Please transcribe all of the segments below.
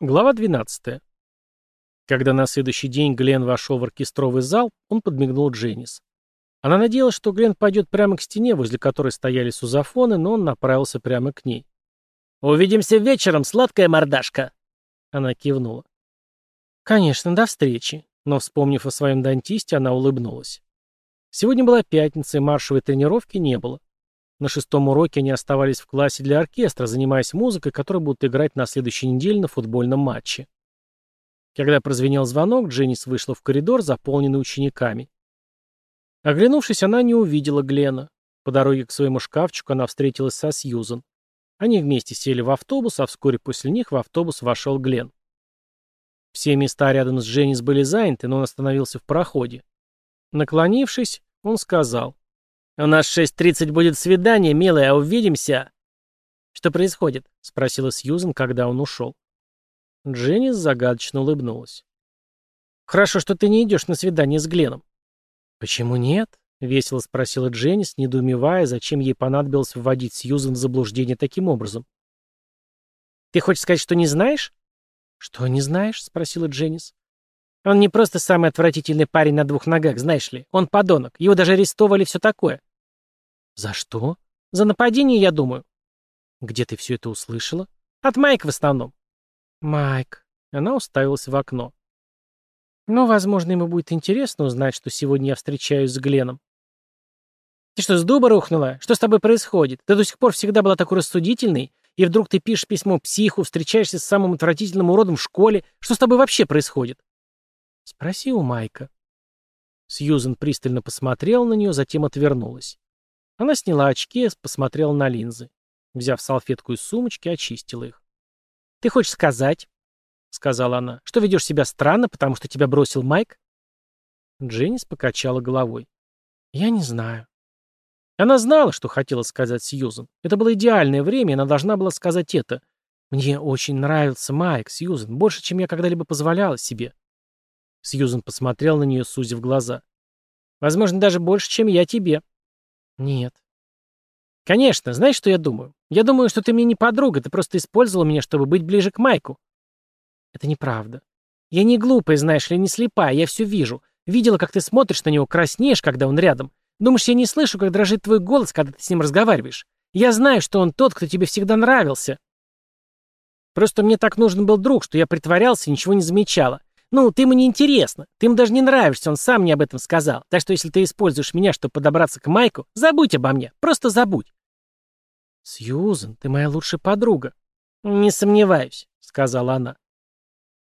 Глава 12. Когда на следующий день Глен вошел в оркестровый зал, он подмигнул Дженнис. Она надеялась, что Глен пойдет прямо к стене, возле которой стояли сузафоны, но он направился прямо к ней. «Увидимся вечером, сладкая мордашка!» Она кивнула. «Конечно, до встречи», но, вспомнив о своем дантисте, она улыбнулась. Сегодня была пятница, и маршевой тренировки не было. На шестом уроке они оставались в классе для оркестра, занимаясь музыкой, которую будут играть на следующей неделе на футбольном матче. Когда прозвенел звонок, Дженнис вышла в коридор, заполненный учениками. Оглянувшись, она не увидела Глена. По дороге к своему шкафчику она встретилась со Сьюзан. Они вместе сели в автобус, а вскоре после них в автобус вошел Глен. Все места рядом с Дженнис были заняты, но он остановился в проходе. Наклонившись, он сказал. «У нас в 6.30 будет свидание, милая, а увидимся!» «Что происходит?» — спросила Сьюзен, когда он ушел. Дженнис загадочно улыбнулась. «Хорошо, что ты не идешь на свидание с Гленом». «Почему нет?» — весело спросила Дженнис, недоумевая, зачем ей понадобилось вводить Сьюзен в заблуждение таким образом. «Ты хочешь сказать, что не знаешь?» «Что не знаешь?» — спросила Дженнис. Он не просто самый отвратительный парень на двух ногах, знаешь ли. Он подонок. Его даже арестовали все такое. За что? За нападение, я думаю. Где ты все это услышала? От Майка в основном. Майк. Она уставилась в окно. Ну, возможно, ему будет интересно узнать, что сегодня я встречаюсь с Гленом. Ты что, с дуба рухнула? Что с тобой происходит? Ты до сих пор всегда была такой рассудительной, и вдруг ты пишешь письмо психу, встречаешься с самым отвратительным уродом в школе. Что с тобой вообще происходит? Спроси у Майка. Сьюзен пристально посмотрел на нее, затем отвернулась. Она сняла очки, посмотрела на линзы. Взяв салфетку из сумочки, очистила их. «Ты хочешь сказать, — сказала она, — что ведешь себя странно, потому что тебя бросил Майк?» Дженнис покачала головой. «Я не знаю». Она знала, что хотела сказать Сьюзен. Это было идеальное время, и она должна была сказать это. «Мне очень нравился Майк, Сьюзен, больше, чем я когда-либо позволяла себе». Сьюзен посмотрел на нее, сузив глаза. «Возможно, даже больше, чем я тебе». «Нет». «Конечно. Знаешь, что я думаю? Я думаю, что ты мне не подруга, ты просто использовала меня, чтобы быть ближе к Майку». «Это неправда». «Я не глупая, знаешь ли, не слепая, я все вижу. Видела, как ты смотришь на него, краснеешь, когда он рядом. Думаешь, я не слышу, как дрожит твой голос, когда ты с ним разговариваешь? Я знаю, что он тот, кто тебе всегда нравился. Просто мне так нужен был друг, что я притворялся и ничего не замечала. Ну, ты ему не интересно. Ты ему даже не нравишься, он сам мне об этом сказал. Так что если ты используешь меня, чтобы подобраться к Майку, забудь обо мне. Просто забудь. Сьюзен, ты моя лучшая подруга. Не сомневаюсь, сказала она.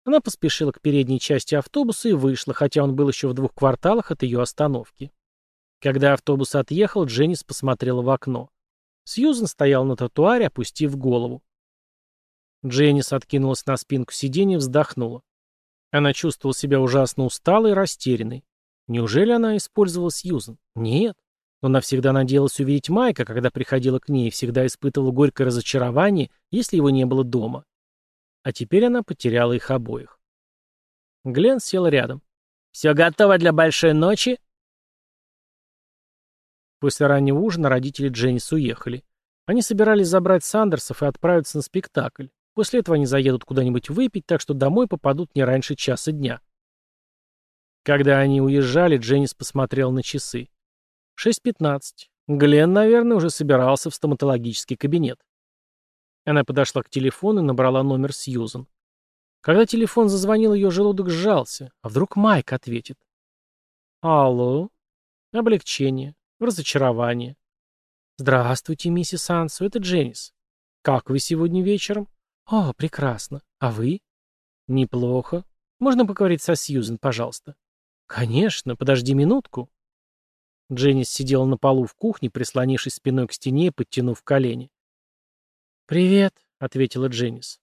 Она поспешила к передней части автобуса и вышла, хотя он был еще в двух кварталах от ее остановки. Когда автобус отъехал, Дженнис посмотрела в окно. Сьюзен стоял на тротуаре, опустив голову. Дженнис откинулась на спинку сиденья и вздохнула. Она чувствовала себя ужасно усталой и растерянной. Неужели она использовала Сьюзен? Нет. Но она всегда надеялась увидеть Майка, когда приходила к ней, и всегда испытывала горькое разочарование, если его не было дома. А теперь она потеряла их обоих. Глен сел рядом. «Все готово для большой ночи?» После раннего ужина родители Дженнис уехали. Они собирались забрать Сандерсов и отправиться на спектакль. После этого они заедут куда-нибудь выпить, так что домой попадут не раньше часа дня. Когда они уезжали, Дженнис посмотрел на часы. 6.15. Глен, наверное, уже собирался в стоматологический кабинет. Она подошла к телефону и набрала номер Сьюзан. Когда телефон зазвонил, ее желудок сжался. А вдруг Майк ответит? Алло. Облегчение. Разочарование. Здравствуйте, миссис Ансу, это Дженнис. Как вы сегодня вечером? «О, прекрасно. А вы?» «Неплохо. Можно поговорить со Сьюзен, пожалуйста?» «Конечно. Подожди минутку». Дженнис сидела на полу в кухне, прислонившись спиной к стене и подтянув колени. «Привет», — ответила Дженнис.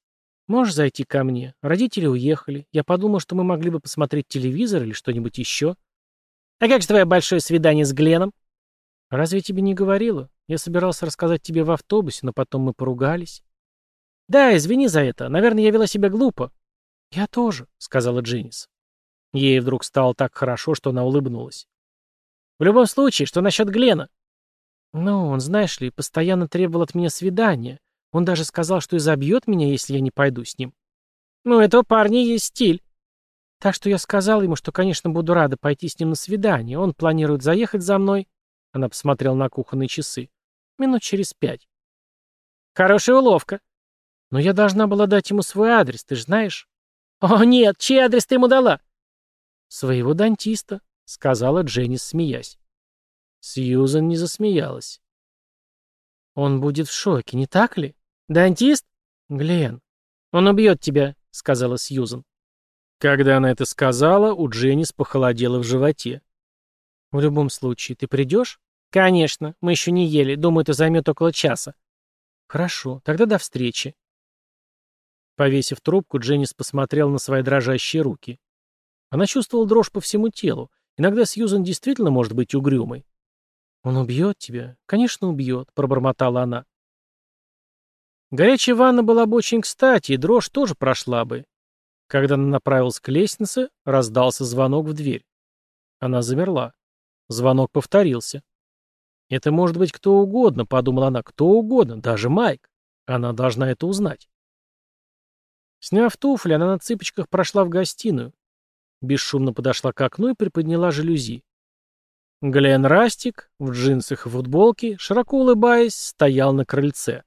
«Можешь зайти ко мне? Родители уехали. Я подумал, что мы могли бы посмотреть телевизор или что-нибудь еще». «А как же твое большое свидание с Гленом?» «Разве тебе не говорила? Я собирался рассказать тебе в автобусе, но потом мы поругались». «Да, извини за это. Наверное, я вела себя глупо». «Я тоже», — сказала Дженнис. Ей вдруг стало так хорошо, что она улыбнулась. «В любом случае, что насчет Глена?» «Ну, он, знаешь ли, постоянно требовал от меня свидания. Он даже сказал, что изобьет меня, если я не пойду с ним». Ну, этого парня есть стиль. Так что я сказал ему, что, конечно, буду рада пойти с ним на свидание. Он планирует заехать за мной. Она посмотрела на кухонные часы. Минут через пять. Хорошая уловка. Но я должна была дать ему свой адрес, ты же знаешь. О, нет, чей адрес ты ему дала? Своего дантиста, сказала Дженнис, смеясь. Сьюзан не засмеялась. Он будет в шоке, не так ли? Дантист? Глен. Он убьет тебя, сказала Сьюзан. Когда она это сказала, у Дженнис похолодело в животе. «В любом случае, ты придешь?» «Конечно. Мы еще не ели. Думаю, это займет около часа». «Хорошо. Тогда до встречи». Повесив трубку, Дженнис посмотрел на свои дрожащие руки. Она чувствовала дрожь по всему телу. Иногда Сьюзан действительно может быть угрюмой. «Он убьет тебя?» «Конечно, убьет», — пробормотала она. Горячая ванна была бы очень кстати, и дрожь тоже прошла бы. Когда она направилась к лестнице, раздался звонок в дверь. Она замерла. Звонок повторился. «Это может быть кто угодно», — подумала она, — «кто угодно, даже Майк. Она должна это узнать». Сняв туфли, она на цыпочках прошла в гостиную. Бесшумно подошла к окну и приподняла жалюзи. Глен Растик в джинсах и футболке, широко улыбаясь, стоял на крыльце.